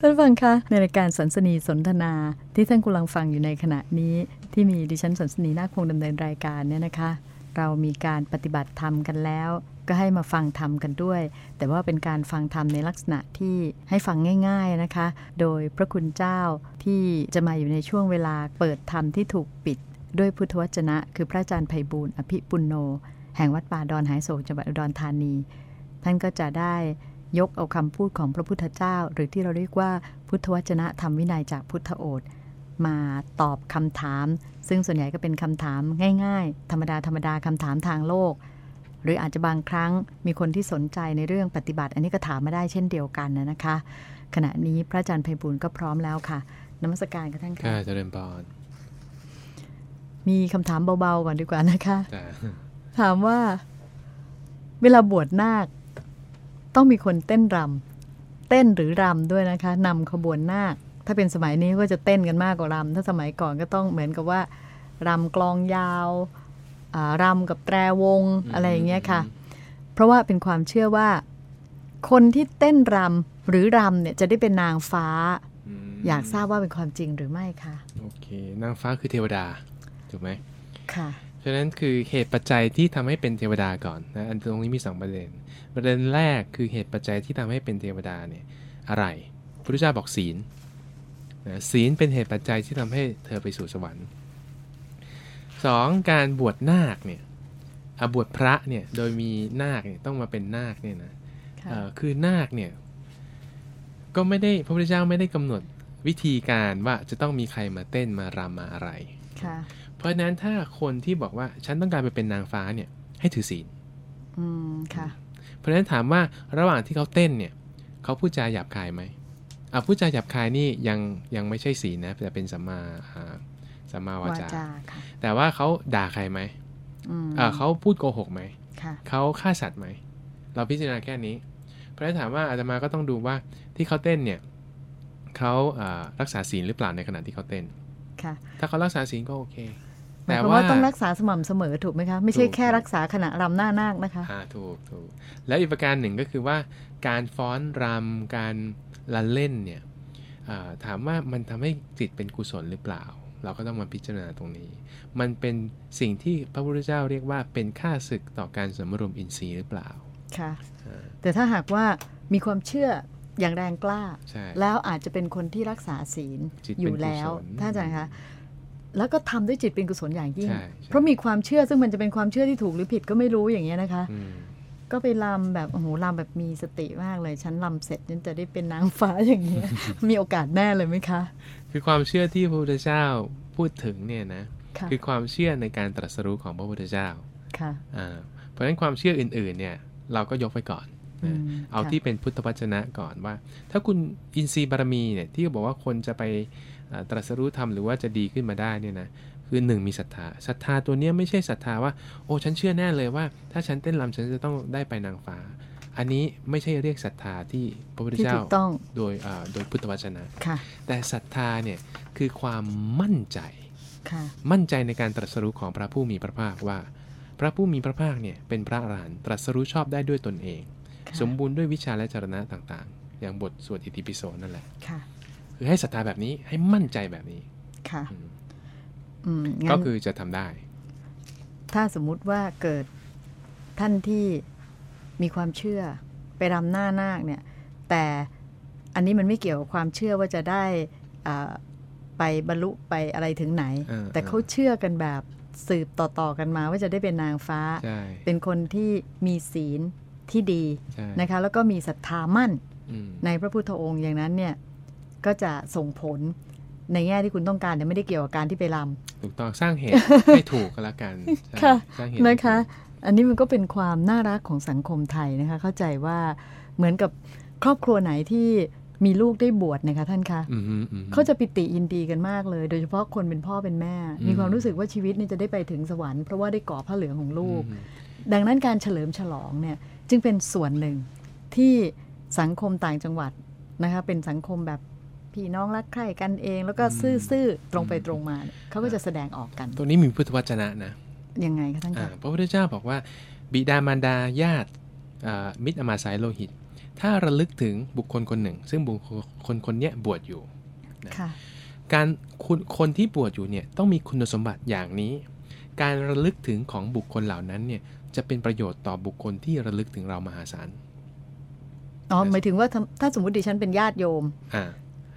ท่านฟังคะในรายการสันสนีสนทนาที่ท่านกำลังฟังอยู่ในขณะนี้ ที่มีดิฉันสันสนีนาคงดำเนินรายการเนี่ยนะคะ เรามีการปฏิบัติธรรมกันแล้ว ก็ให้มาฟังธรรมกันด้วย แต่ว่าเป็นการฟังธรรมในลักษณะที่ให้ฟังง่าย ๆนะคะ โดยพระคุณเจ้าที่จะมาอยู่ในช่วงเวลาเปิดธรรมที่ถูกปิด ด้วยพุทธวจนะ คือพระอาจารย์ไพบูลอภิปุณโน แห่งวัดป่าดอนหายโศกจังหวัดอุดรธานี ท่านก็จะได้ ยกเอาคำพูดของพระพุทธเจ้า หรือที่เราเรียกว่าพุทธวจนะธรรมวินัยจากพุทธโอษฐ์มาตอบคำถาม ซึ่งส่วนใหญ่ก็เป็นคำถามง่าย ๆ ธรรมดาธรรมดาคำถามทางโลก หรืออาจจะบางครั้งมีคนที่สนใจในเรื่องปฏิบัติ อันนี้ก็ถามมาได้เช่นเดียวกันนะคะ ขณะนี้พระอาจารย์ไพบุญก็พร้อมแล้วค่ะนมัสการกันท่านค่ะค่ะเจริญพรมีคำถามเบาๆก่อนดีกว่านะคะจ้ะถามว่า เวลาบวชนาค ต้องมีคนเต้นรำเต้นหรือรำด้วยนะคะนำขบวนนาคถ้าเป็นสมัยนี้ก็จะเต้นกันมากกว่ารำถ้าสมัยก่อนก็ต้องเหมือนกับว่ารำกลองยาวอ่ารำกับแตรวงอะไรอย่างเงี้ยค่ะ เพราะว่าเป็นความเชื่อว่า คนที่เต้นรำหรือรำเนี่ยจะได้เป็นนางฟ้ามอยากทราบว่าเป็นความจริงหรือไม่คะโอเคนางฟ้าคือเทวดาถูกไหมค่ะ ฉะนั้นคือเหตุปัจจัยที่ทำให้เป็นเทวดาก่อนนะอันตรงนี้มีสองประเด็น ประเด็นแรกคือเหตุปัจจัยที่ทำให้เป็นเทวดาเนี่ยอะไรพระพุทธเจ้าบอกศีลนะศีลเป็นเหตุปัจจัยที่ทำให้เธอไปสู่สวรรค์สองการบวชนาคเนี่ยอะบวชพระเนี่ยโดยมีนาคเนี่ยต้องมาเป็นนาคเนี่ยนะค่ะเอ่อคือนาคเนี่ยก็ไม่ได้พระพุทธเจ้าไม่ได้กำหนดวิธีการว่าจะต้องมีใครมาเต้นมารำมาอะไรค่ะ เพราะฉะนั้นถ้าคนที่บอกว่าฉันต้องการไปเป็นนางฟ้าเนี่ย ให้ถือศีลอืมค่ะ เพราะฉะนั้นถามว่าระหว่างที่เขาเต้นเนี่ยเขาพูดจาหยาบคายไหมอะพูดจาหยาบคายนี่ยังยังไม่ใช่ศีลนะแต่เป็นสัมมาอ่าสัมมาวาวาจาจาค่ะแต่ว่าเขาด่าใครไหมอืมอ่าเขาพูดโกหกไหมค่ะเขาฆ่าสัตว์ไหมเราพิจารณาแค่นี้ เพราะฉะนั้นถามว่าอาตมาก็ต้องดูว่าที่เขาเต้นเนี่ยเขาอ่ารักษาศีลหรือเปล่าในขณะที่เขาเต้นค่ะถ้าเขารักษาศีลก็โอเค หมายแต่ความว่าว่าต้องรักษาสม่ำเสมอถูกไหมคะไม่ใช่ถูกแค่รักษาขณะรำหน้านาคนะคะอ่าถูกถูกแล้วอีกประการหนึ่งก็คือว่า การฟ้อนรำการละเล่นเนี่ยอ่าถามว่ามันทำให้จิตเป็นกุศลหรือเปล่า เราก็ต้องมาพิจารณาตรงนี้ มันเป็นสิ่งที่พระพุทธเจ้าเรียกว่าเป็นค่าศึกต่อการสมรวมอินทรีย์หรือเปล่าค่ะอ่าแต่ถ้าหากว่ามีความเชื่ออย่างแรงกล้าใช่แล้วอาจจะเป็นคนที่รักษาศีลจิตเป็นอยู่แล้วกุศลท่านอาจารย์คะ แล้วก็ทำด้วยจิตเป็นกุศลอย่างยิ่งใช่ใช่เพราะมีความเชื่อซึ่งมันจะเป็นความเชื่อที่ถูกหรือผิดก็ไม่รู้อย่างเงี้ยนะคะอืมก็ไปรำแบบโอ้โหรำแบบมีสติมากเลย ฉันรำเสร็จฉันจะได้เป็นนางฟ้าอย่างเงี้ย มีโอกาสแน่เลยไหมคะ คือความเชื่อที่พระพุทธเจ้าพูดถึงเนี่ยนะค่ะคือความเชื่อในการตรัสรู้ของพระพุทธเจ้าค่ะอ่าเพราะฉะนั้นความเชื่ออื่นๆเนี่ยเราก็ยกไว้ก่อนอืนะมเอาค่ะที่เป็นพุทธวจนะก่อนว่า ถ้าคุณอินทรีย์บารมีเนี่ยที่บอกว่าคนจะไปอ่า ตรัสรู้ธรรมหรือว่าจะดีขึ้นมาได้เนี่ยนะคือหนึ่งมีศรัทธาศรัทธาตัวเนี้ยไม่ใช่ศรัทธาว่าโอ้ฉันเชื่อแน่เลยว่า ถ้าฉันเต้นรำฉันจะต้องได้ไปนางฟ้า อันนี้ไม่ใช่เรียกศรัทธาที่พระพุทธที่เจ้าถูกต้องโดยอ่าโดยพุทธวจนะค่ะแต่ศรัทธาเนี่ยคือความมั่นใจค่ะมั่นใจในการตรัสรู้ของพระผู้มีพระภาคว่า พระผู้มีพระภาคเนี่ยเป็นพระอรหันต์ตรัสรู้ชอบได้ด้วยตนเองค่ะสมบูรณ์ด้วยวิชาและจรณะต่างๆ อย่างบทสวดอิติปิโสนั่นแหละ ค่ะคือให้ศรัทธาแบบนี้ให้มั่นใจแบบนี้ ค่ะอืมอืมงั้นก็คือจะทำได้ ถ้าสมมุติว่าเกิดท่านที่มีความเชื่อไปรำหน้านาคเนี่ย แต่อันนี้มันไม่เกี่ยวกับความเชื่อว่าจะได้อ่าไปบรรลุไปอะไรถึงไหนเออแต่เขาเชื่อกันแบบสืบต่อๆกันมาว่าจะได้เป็นนางฟ้าใช่เป็นคนที่มีศีลที่ดีใช่นะคะ แล้วก็มีศรัทธามั่นอืมในพระพุทธองค์อย่างนั้นเนี่ย ก็จะส่งผลในแง่ที่คุณต้องการแต่ไม่ได้เกี่ยวกับการที่ไปรำถูกต้องสร้างเหตุให้ถูกก็แล้วกันใช่ค่ะสร้างเหตุให้นะคะถูกอันนี้มันก็เป็นความน่ารักของสังคมไทยนะคะ เข้าใจว่าเหมือนกับครอบครัวไหนที่มีลูกได้บวชนะคะท่านคะอืมฮึอืมฮึเขาจะปิติยินดีกันมากเลย โดยเฉพาะคนเป็นพ่อเป็นแม่อืมมีความรู้สึกว่าชีวิตนี่จะได้ไปถึงสวรรค์เพราะว่าได้ก่อผ้าเหลืองของลูกอืมดังนั้นการเฉลิมฉลองเนี่ยจึงเป็นส่วนหนึ่งที่สังคมต่างจังหวัดนะคะเป็นสังคมแบบ พี่น้องรักใคร่กันเอง แล้วก็ซื่อๆตรงไปตรงมาเนี่ยเขาก็จะแสดงออกกัน ตรงนี้มีพุทธวจนะนะยังไงคะท่านอ่าคะพระพุทธเจ้าบอกว่า บิดามารดาญาติอ่ามิตรอมาสายโลหิต ถ้าระลึกถึงบุคคลคนหนึ่ง ซึ่งบุคคลคนเนี้ยบวชอยู่ค่ะการคุณคนที่บวชอยู่เนี่ยต้องมีคุณสมบัติอย่างนี้ การระลึกถึงของบุคคลเหล่านั้นเนี่ยจะเป็นประโยชน์ต่อบุคคลที่ระลึกถึงเรามหาศาลอ๋อหมายถึงว่าถ้าถ้าสมมติดิฉันเป็นญาติโยมอ่า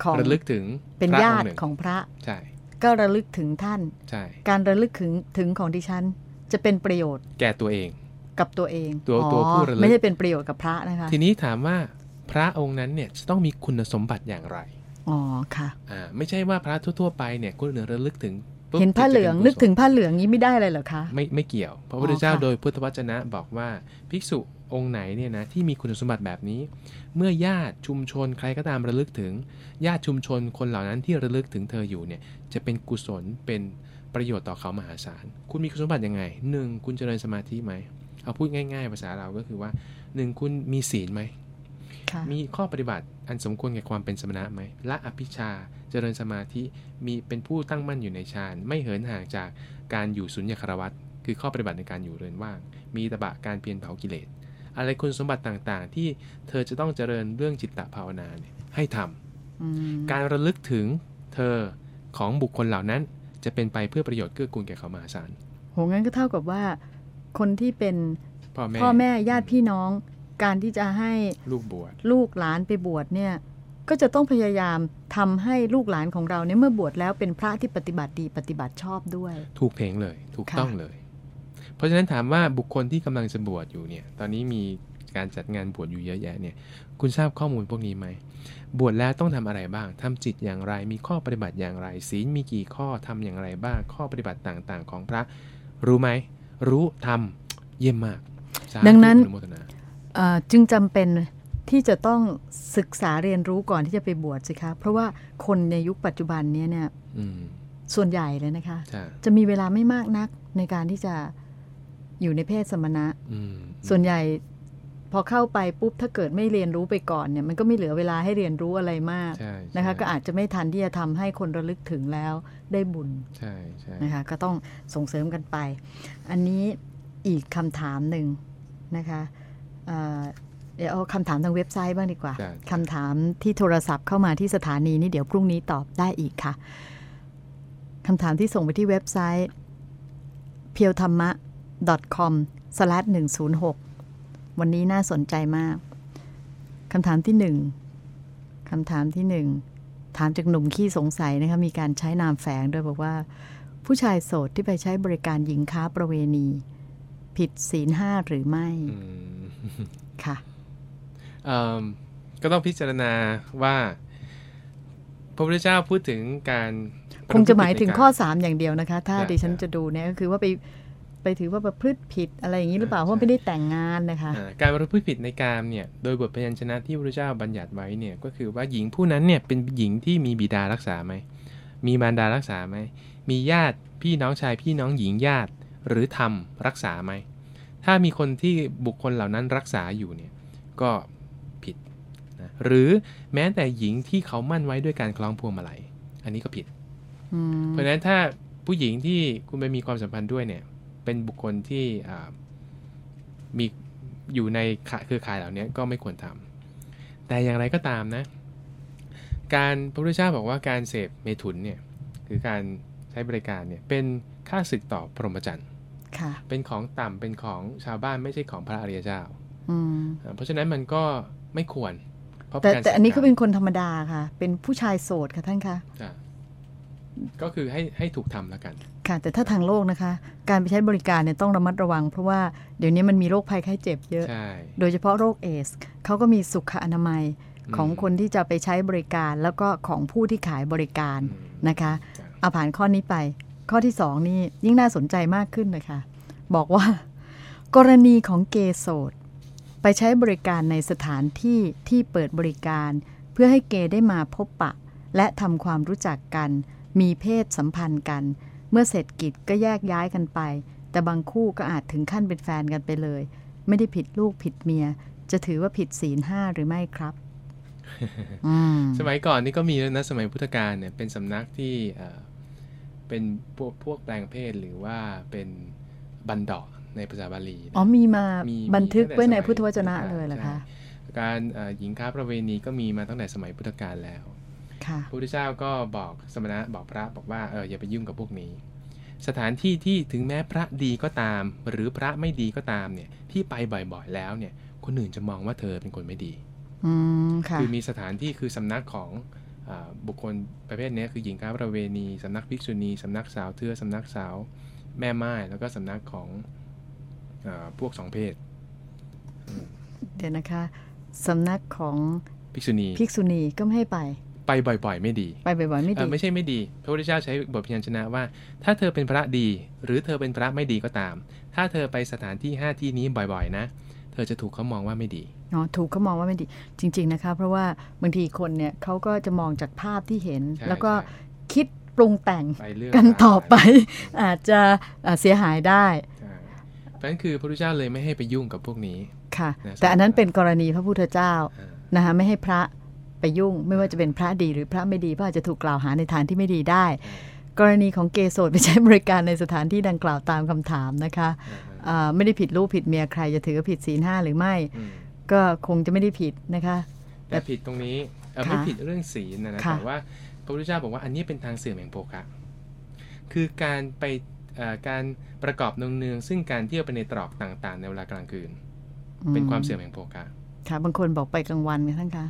ของระลึกถึงเป็นพระญาองติค์หนึ่งของพระใช่ก็ระลึกถึงท่านใช่การระลึกถึงถึงของดิฉัน จะเป็นประโยชน์ แก่ตัวเองกับตัวเองตัวอ๋อตัวผู้ระลึกไม่ใช่เป็นประโยชน์กับพระนะคะ ทีนี้ถามว่าพระองค์นั้นเนี่ยจะต้องมีคุณสมบัติอย่างไรอ๋อค่ะอ่าไม่ใช่ว่าพระทั่วๆไปเนี่ยคนอื่นระลึกถึงปุ๊บเห็นผ้าเหลืองจะป็นึกถึงกุศผ้าเหลืองนี้ไม่ได้เลยเหรอคะลไม่ไม่เกี่ยวเพราะพระพุทธอ๋อเจ้าค่ะโดยพุทธวจนะบอกว่าภิกษุ องค์ไหนเนี่ยนะที่มีคุณสมบัติแบบนี้ เมื่อญาติชุมชนใครก็ตามระลึกถึง ญาติชุมชนคนเหล่านั้นที่ระลึกถึงเธออยู่เนี่ยจะเป็นกุศลเป็นประโยชน์ต่อเขามหาศาล คุณมีคุณสมบัติยังไงหนึ่งคุณเจริญสมาธิไหมเอาพูดง่าย ๆ ภาษาเราก็คือว่าหนึ่งคุณมีศีลไหมค่ะมีข้อปฏิบัติอันสมควรแก่ความเป็นสมณะไหมละอภิชาเจริญสมาธิมีเป็นผู้ตั้งมั่นอยู่ในฌานไม่เหินห่างจากการอยู่สุญญคารวัตคือข้อปฏิบัติในการอยู่เรือนว่าง มีตบะการเพียรเผากิเลส อะไรคุณสมบัติต่างๆ ที่เธอจะต้องเจริญเรื่องจิตตภาวนาเนี่ยให้ทำอืมการระลึกถึงเธอของบุคคลเหล่านั้น จะเป็นไปเพื่อประโยชน์เกื้อกูลแก่เขามหาศาลโหงั้นก็เท่ากับว่าคนที่เป็นพ่อแม่พ่อแม่ญาติพี่น้อง การที่จะให้ลูกบวชลูกหลานไปบวชเนี่ยก็จะต้องพยายามทำให้ลูกหลานของเราเนี่ยเมื่อบวชแล้วเป็นพระที่ปฏิบัติดีปฏิบัติชอบด้วย ถูกเพลงเลย ถูกค่ะต้องเลย เพราะฉะนั้นถามว่าบุคคลที่กำลังจะบวชอยู่เนี่ย ตอนนี้มีการจัดงานบวชอยู่เยอะแยะเนี่ย คุณทราบข้อมูลพวกนี้ไหม บวชแล้วต้องทำอะไรบ้างทำจิตอย่างไร มีข้อปฏิบัติอย่างไร ศีลมีกี่ข้อทำอย่างไรบ้าง ข้อปฏิบัติต่างๆ ของพระ รู้ไหม รู้ทำเยี่ยมมากสาธุดังนั้นอโมทนาเอ่อจึงจำเป็นที่จะต้องศึกษาเรียนรู้ก่อนที่จะไปบวชสิคะ เพราะว่าคนในยุคปัจจุบันเนี้เนี่ยอืมส่วนใหญ่เลยนะคะใช่จะมีเวลาไม่มากนักในการที่จะ อยู่ในเพศสมณะอืมส่วนใหญ่พอเข้าไปปุ๊บถ้าเกิดไม่เรียนรู้ไปก่อนเนี่ยมันก็ไม่เหลือเวลาให้เรียนรู้อะไรมากใช่นะคะใช่ก็อาจจะไม่ทันที่จะทำให้คนระลึกถึงแล้วได้บุญใช่ใช่นะคะก็ต้องส่งเสริมกันไป อันนี้อีกคำถามหนึ่งนะคะเอ่อเดี๋ยวเอาคำถามทางเว็บไซต์บ้างดีกว่าใช่คำถามที่โทรศัพท์เข้ามาที่สถานีนี่เดี๋ยวพรุ่งนี้ตอบได้อีกค่ะคำถามที่ส่งไปที่เว็บไซต์ p e e l t h a m m a com slash 106 วันนี้น่าสนใจมากคำถามที่หนึ่งคำถามที่หนึ่งถามจากหนุ่มขี้สงสัยนะคะมีการใช้นามแฝงด้วยบอกว่า ผู้ชายโสดที่ไปใช้บริการหญิงค้าประเวณี ผิดศีลห้าหรือไม่อืมค่ะเอิ่มก็ต้องพิจารณาว่า พระพุทธเจ้าพูดถึงการ คงจะหมายถึงข้อประพฤติ3อย่างเดียวนะคะ ถ้าใช่ดิฉันใช่จะดูเนี่ยก็คือว่าไป ไปถือว่าประพฤติผิดอะไรอย่างนี้หรือเปล่าเพราะไม่ได้แต่งงานนะคะอ่าการประพฤติผิดในกามเนี่ยโดยบทพยัญชนะที่พระพุทธเจ้าบัญญัติไว้เนี่ยก็คือว่าหญิงผู้นั้นเนี่ยเป็นหญิงที่มีบิดารักษาไหมมีมารดารักษาไหมมีญาติพี่น้องชายพี่น้องหญิงญาติหรือธรรมรักษาไหมถ้ามีคนที่บุคคลเหล่านั้นรักษาอยู่เนี่ยก็ผิดนะหรือแม้แต่หญิงที่เขามั่นไว้ด้วยการคล้องพวงมาลัยอันนี้ก็ผิดอืมเพราะฉะนั้นถ้าผู้หญิงที่คุณไปมีความสัมพันธ์ด้วยเนี่ย เป็นบุคคลที่อ่ามีอยู่ในเครือข่ายเหล่านี้ก็ไม่ควรทำแต่อย่างไรก็ตามนะ การพระพุทธเจ้าบอกว่าการเสพเมถุนเนี่ยคือการใช้บริการเนี่ยเป็นค่าศึกต่อพรหมจรรย์ค่ะเป็นของต่ำเป็นของชาวบ้านไม่ใช่ของพระอริยเจ้าอืมอ่าเพราะฉะนั้นมันก็ไม่ควรเพราะแต่การแต่อันนี้สพเขาเป็นคนธรรมดาค่ะ เป็นผู้ชายโสดค่ะท่านคะอ่าก็คือให้ให้ถูกทำแล้วกัน ค่ะ แต่ถ้าทางโลกนะคะ การไปใช้บริการเนี่ยต้องระมัดระวัง เพราะว่าเดี๋ยวนี้มันมีโรคภัยไข้เจ็บเยอะใช่โดยเฉพาะโรคเอสเขาก็มีสุขอนามัยอืมของคนที่จะไปใช้บริการแล้วก็ของผู้ที่ขายบริการอืมนะคะจ้ะเอาผ่านข้อนี้ไป ข้อที่สองนี่ยิ่งน่าสนใจมากขึ้นเลยค่ะบอกว่า กรณีของเกย์โสดไปใช้บริการในสถานที่ที่เปิดบริการ เพื่อให้เกย์ได้มาพบปะ และทำความรู้จักกัน มีเพศสัมพันธ์กัน เมื่อเสร็จกิจก็แยกย้ายกันไป แต่บางคู่ก็อาจถึงขั้นเป็นแฟนกันไปเลย ไม่ได้ผิดลูกผิดเมีย จะถือว่าผิดศีลห้าหรือไม่ครับอืมสมัยก่อนนี่ก็มีแล้วนะ สมัยพุทธกาลเนี่ยเป็นสำนักที่เอ่อเป็นพวกพวกแปลงเพศหรือว่าเป็นบันดาในภาษาบาลีนะอ๋อ มีมามีบันทึกตั้งแต่ไว้ในสมัยพุทธวจนะพุทธกาลเลยเหรอคะใช่การเอ่อหญิงค้าประเวณีก็มีมาตั้งแต่สมัยพุทธกาลแล้วค่ะ พระพุทธเจ้าก็บอกสมณะบอกพระบอกว่าเอออย่าไปยุ่งกับพวกนี้ สถานที่ที่ถึงแม้พระดีก็ตาม หรือพระไม่ดีก็ตามเนี่ยที่ไปบ่อยๆแล้วเนี่ยคนอื่นจะมองว่าเธอเป็นคนไม่ดีอืมค่ะคือมีสถานที่คือสำนักของอาบุคคลประเภทเนี้ยคือหญิงค้าประเวณีสำนักภิกษุณีสำนักสาวเทือสำนักสาวแม่ไม้แล้วก็สำนักของอาพวกสองเพศ เดี๋ยวนะคะสำนักของภิกษุณีภิกษุณีก็ไม่ให้ไป ไปบ่อยๆ ไม่ดี ไปบ่อยๆไม่เอดีอไม่ใช่ไม่ดี พระพุทธเจ้าใช้บทพยัญชนะว่า ถ้าเธอเป็นพระดี หรือเธอเป็นพระไม่ดีก็ตาม ถ้าเธอไปสถานที่5ที่นี้บ่อยๆ นะ เธอจะถูกเขามองว่าไม่ดีอ๋อถูกเขามองว่าไม่ดี จริง ๆ นะคะ เพราะว่าบางทีคนเนี่ยเขาก็จะมองจากภาพที่เห็นใช่แล้วก็ใช่คิดปรุงแต่งไปเรื่องกันราวต่อไป อาจจะอ่าเสียหายได้ใช่เพราะฉะนั้นคือพระพุทธเจ้าเลยไม่ให้ไปยุ่งกับพวกนี้ค่ะนะแต่อันนั้นเป็นกรณีพระพุทธเจ้าอ่านะคะไม่ให้พระ ไปยุ่ง ไม่ว่าจะเป็นพระดีหรือพระไม่ดีเพราะอาจจะถูกกล่าวหาในทางที่ไม่ดีได้ กรณีของเกโสดไปใช้บริการในสถานที่ดังกล่าวตามคำถามนะคะอ่าไม่ได้ผิดลูกผิดเมียใครจะถือว่าผิดศีลห้าหรือไม่อืมก็คงจะไม่ได้ผิดนะคะ แต่ผิดตรงนี้เอ่อค่ะไม่ผิดเรื่องศีลนะนะค่ะแต่ว่าพระพุทธเจ้าบอกว่าอันนี้เป็นทางเสื่อมแห่งโภคะคือการไปเอ่อการประกอบเนืองๆซึ่งการเที่ยวไปในตรอกต่างๆ ในเวลากลางคืน เป็นความเสื่อมแห่งโภคะค่ะบางคนบอกไปกลางวันกันท่านคะ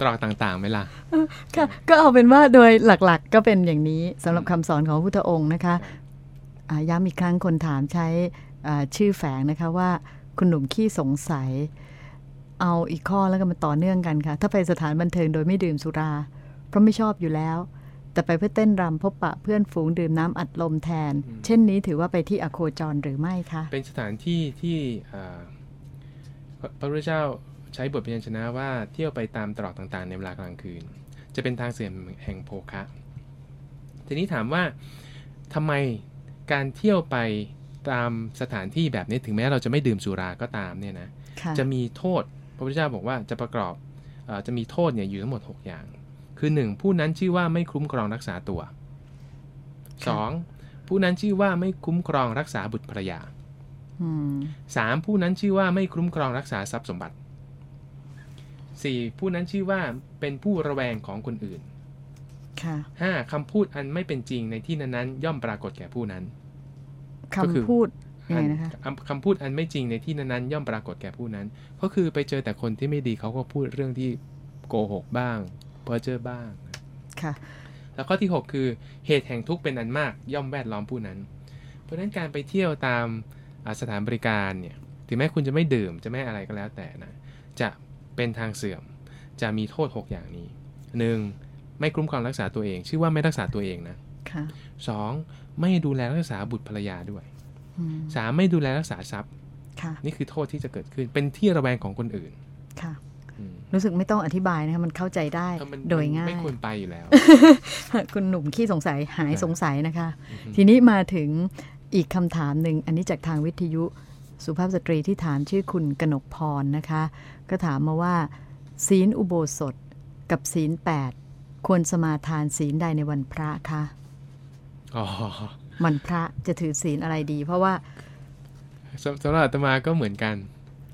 ตรอกต่างๆไหมล่ะค่ะก็เอาเป็นว่าโดยหลักๆ ก็เป็นอย่างนี้สำหรับคำสอนของพระพุทธองค์นะคะอ่าย้ำอีกครั้งคนถามใช้อ่าชื่อแฝงนะคะว่าคุณหนุ่มขี้สงสัย เอาอีกข้อแล้วก็มาต่อเนื่องกันค่ะ ถ้าไปสถานบันเทิงโดยไม่ดื่มสุรา เพราะไม่ชอบอยู่แล้ว แต่ไปเพื่อเต้นรำพบปะเพื่อนฝูงดื่มน้ำอัดลมแทน เช่นนี้ถือว่าไปที่อโคจรหรือไม่คะ เป็นสถานที่ที่อ่าพระพุทธเจ้า ใช้บทพยัญชนะว่าเที่ยวไปตามตรอกต่างๆ ในเวลากลางคืน จะเป็นทางเสื่อมแห่งโภคะ ทีนี้ถามว่าทำไมการเที่ยวไปตามสถานที่แบบนี้ถึงแม้เราจะไม่ดื่มสุราก็ตามเนี่ยนะค่ะจะมีโทษ พระพุทธเจ้าบอกว่าจะประกอบเออจะมีโทษเนี่ยอยู่ทั้งหมด 6 อย่าง คือ 1. ผู้นั้นชื่อว่าไม่คุ้มครองรักษาตัว 2. ผู้นั้นชื่อว่าไม่คุ้มครองรักษาบุตรภรรยาอืม 3. ผู้นั้นชื่อว่าไม่คุ้มครองรักษาทรัพย์สมบัติ 4. ผู้นั้นชื่อว่าเป็นผู้ระแวงของคนอื่น ค่ะ 5. คำพูดอันไม่เป็นจริงในที่นั้นๆย่อมปรากฏแก่ผู้นั้นก็คือคำพูดยังไงนะคะอันคำพูดอันไม่จริงในที่นั้นๆย่อมปรากฏแก่ผู้นั้น ก็คือไปเจอแต่คนที่ไม่ดีเขาก็พูดเรื่องที่โกหกบ้างเพ้อเจ้อบ้าง ค่ะ แล้วข้อที่ 6 คือเหตุแห่งทุกข์เป็นอันมากย่อมแวดล้อมผู้นั้น เพราะฉะนั้นการไปเที่ยวตามอ่าสถานบริการเนี่ย ถึงแม้คุณจะไม่ดื่มจะไม่อะไรก็แล้วแต่นะ จะ เป็นทางเสื่อม จะมีโทษ 6 อย่างนี้ 1. ไม่คุ้มครองรักษาตัวเอง ชื่อว่าไม่รักษาตัวเองนะค่ะ 2. ไม่ดูแลรักษาบุตรภรรยาด้วยอืม 3. ไม่ดูแลรักษาทรัพย์ค่ะนี่คือโทษที่จะเกิดขึ้น เป็นที่ระแวงของคนอื่นค่ะอืมรู้สึกไม่ต้องอธิบายนะคะมันเข้าใจได้เออมันโดยง่าย ไม่ควรไปอยู่แล้ว คุณหนุ่มขี้สงสัยหายครับสงสัยนะคะอือฮึทีนี้มาถึงอีกคำถามหนึ่งอันนี้จากทางวิทยุ สุภาพสตรีที่ถามชื่อคุณกนกพรนะคะ ก็ถามมาว่า ศีลอุโบสถกับศีลแปดควรสมาทานศีลใดในวันพระคะอ๋อวันพระจะถือศีลอะไรดี เพราะว่าสำสำหรับอาตมาก็เหมือนกัน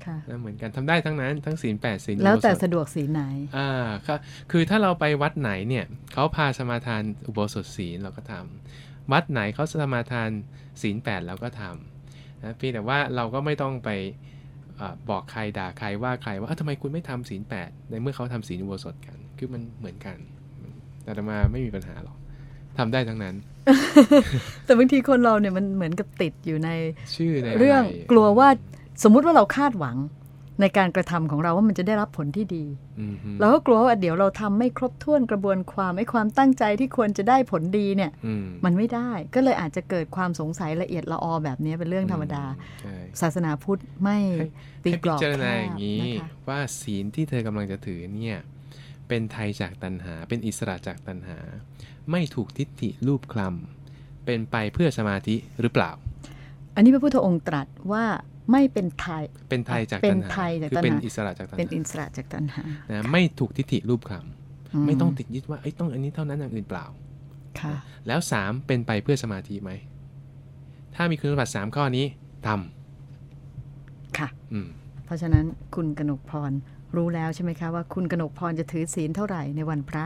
ค่ะนะเหมือนกันทำได้ทั้งนั้นทั้งศีลแปดศีลแล้วแต่อุโบสถสะดวกศีลไหนอ่าครับคือถ้าเราไปวัดไหนเนี่ยเขาพาสมาทานอุโบสถศีลเราก็ทำวัดไหนเขาสมาทานศีลแปดเราก็ทำ นะเพียงแต่ว่าเราก็ไม่ต้องไปอาบอกใครด่าใครว่าใครว่าเอ้าทำไมคุณไม่ทำศีลแปดในเมื่อเขาทำศีลอุโบสถกัน คือมันเหมือนกันแต่อาตมาไม่มีปัญหาหรอกทำได้ทั้งนั้น แต่บางทีคนเราเนี่ยมันเหมือนกับติดอยู่ในชื่อในะไเรื่องกลัวว่าสมมุติว่าเราคาดหวัง ในการกระทำของเราว่ามันจะได้รับผลที่ดีอืมฮึเราก็กลัวว่าเดี๋ยวเราทำไม่ครบถ้วนกระบวนความไอ้ความตั้งใจที่ควรจะได้ผลดีเนี่ยอืมมันไม่ได้ก็เลยอาจจะเกิดความสงสัยละเอียดละออแบบนี้เป็นเรื่องธรรมดาใช่ศาสนาพุทธไม่ให้ตีให้กพิรอบจารแคณาบอย่างนี้นะคะว่าศีลที่เธอกำลังจะถือเนี่ยเป็นไทยจากตัณหา เป็นอิสระจากตัณหา ไม่ถูกทิฏฐิรูปคลำเป็นไปเพื่อสมาธิหรือเปล่า อันนี้พระพุทธองค์ตรัสว่า ไม่เป็นไทย เป็นไทยจากเป็ตันณหาไทยจากคือตัณหาเป็นอิสระจากตัณเป็นหาอิสระจากตัณหานะไม่ถูกทิฏฐิรูปคลมำไม่ต้องติดยึดว่าเอ้ยต้องอันนี้เท่านั้นอย่างอื่นเปล่าค่ะแล้วสามเป็นไปเพื่อสมาธิไหม ถ้ามีคุณสมบัติสามข้อนี้ทค่ะำอืมพราะฉะนั้นคุณกนกพรรู้แล้วใช่ไหมคะว่าคุณกนกพรจะถือศีลเท่าไหร่ในวันพระ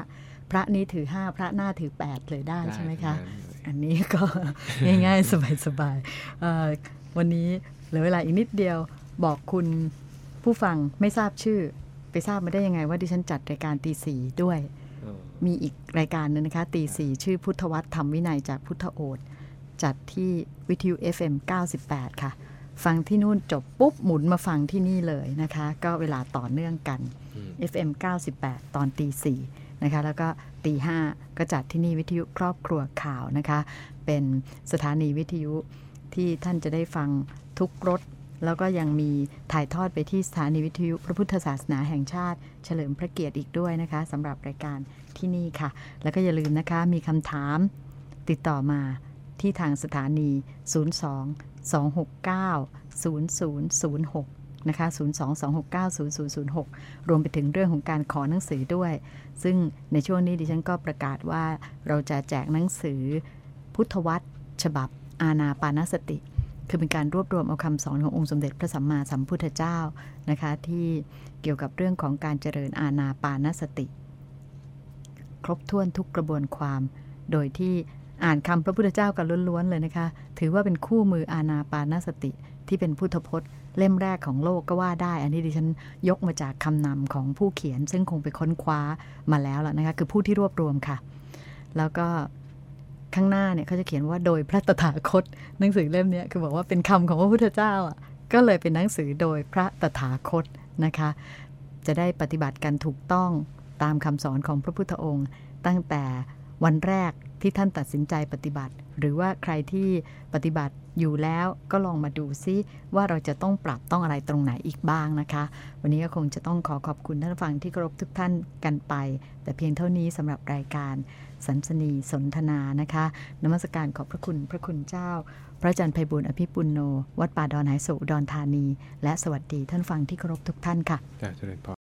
พระนี้ถือห้าพระหน้าถือแปดเลยได้ใช่ไหมคะ อันนี้ก็ง่ายๆ สบายๆ วันนี้เหลือเวลาอีกนิดเดียวบอกคุณผู้ฟังไม่ทราบชื่อ ไปทราบมาได้ยังไงว่าดิฉันจัดรายการตีสี่ด้วย มีอีกรายการนึงนะคะ ตีสี่ชื่อพุทธวัตรธรรมวินัยจากพุทธโอษจัดที่วิทยุ FM 98 ค่ะ ฟังที่นู่นจบปุ๊บหมุนมาฟังที่นี่เลยนะคะ ก็เวลาต่อเนื่องกัน FM 98 ตอนตีสี่นะคะ แล้วก็ตีห้าก็จัดที่นี่วิทยุครอบครัวข่าวนะคะ เป็นสถานีวิทยุ ที่ท่านจะได้ฟังทุกรถ แล้วก็ยังมีถ่ายทอดไปที่สถานีวิทยุพระพุทธศาสนาแห่งชาติ เฉลิมพระเกียรติอีกด้วยนะคะสำหรับรายการที่นี่ค่ะ แล้วก็อย่าลืมนะคะมีคำถามติดต่อมาที่ทางสถานี 02 269 0006นะคะ022690006 รวมไปถึงเรื่องของการขอหนังสือด้วย ซึ่งในช่วงนี้ดิฉันก็ประกาศว่าเราจะแจกหนังสือพุทธวัตรฉบับ อาณาปานสติ คือเป็นการรวบรวมเอาคำสอนขององค์สมเด็จพระสัมมาสัมพุทธเจ้านะคะ ที่เกี่ยวกับเรื่องของการเจริญอาณาปานสติ ครบถ้วนทุกกระบวนความ โดยที่อ่านคำพระพุทธเจ้ากันล้วนๆเลยนะคะ ถือว่าเป็นคู่มืออาณาปานสติที่เป็นพุทธพจน์ เล่มแรกของโลกก็ว่าได้ อันนี้ดิฉันยกมาจากคำนำของผู้เขียน ซึ่งคงไปค้นคว้ามาแล้วล่ะนะคะ คือผู้ที่รวบรวมค่ะ แล้วก็ ข้างหน้าเนี่ยเขาจะเขียนว่าโดยพระตถาคต หนังสือเล่มนี้คือบอกว่าเป็นคำของพระพุทธเจ้าอะก็เลยเป็นหนังสือโดยพระตถาคตนะคะ จะได้ปฏิบัติกันถูกต้องตามคำสอนของพระพุทธองค์ ตั้งแต่วันแรกที่ท่านตัดสินใจปฏิบัติ หรือว่าใครที่ปฏิบัติอยู่แล้วก็ลองมาดูซิว่าเราจะต้องปรับต้องอะไรตรงไหนอีกบ้างนะคะ วันนี้ก็คงจะต้องขอขอบคุณท่านฟังที่เคารพทุกท่านกันไป แต่เพียงเท่านี้สำหรับรายการ สันสนีสนทนานะคะนมัสการขอบพระคุณพระคุณเจ้า พระอาจารย์ไพบุญอภิปุลโน วัดป่าดอนหายสุดอนธานี และสวัสดีท่านฟังที่เคารพทุกท่านค่ะเจริญพร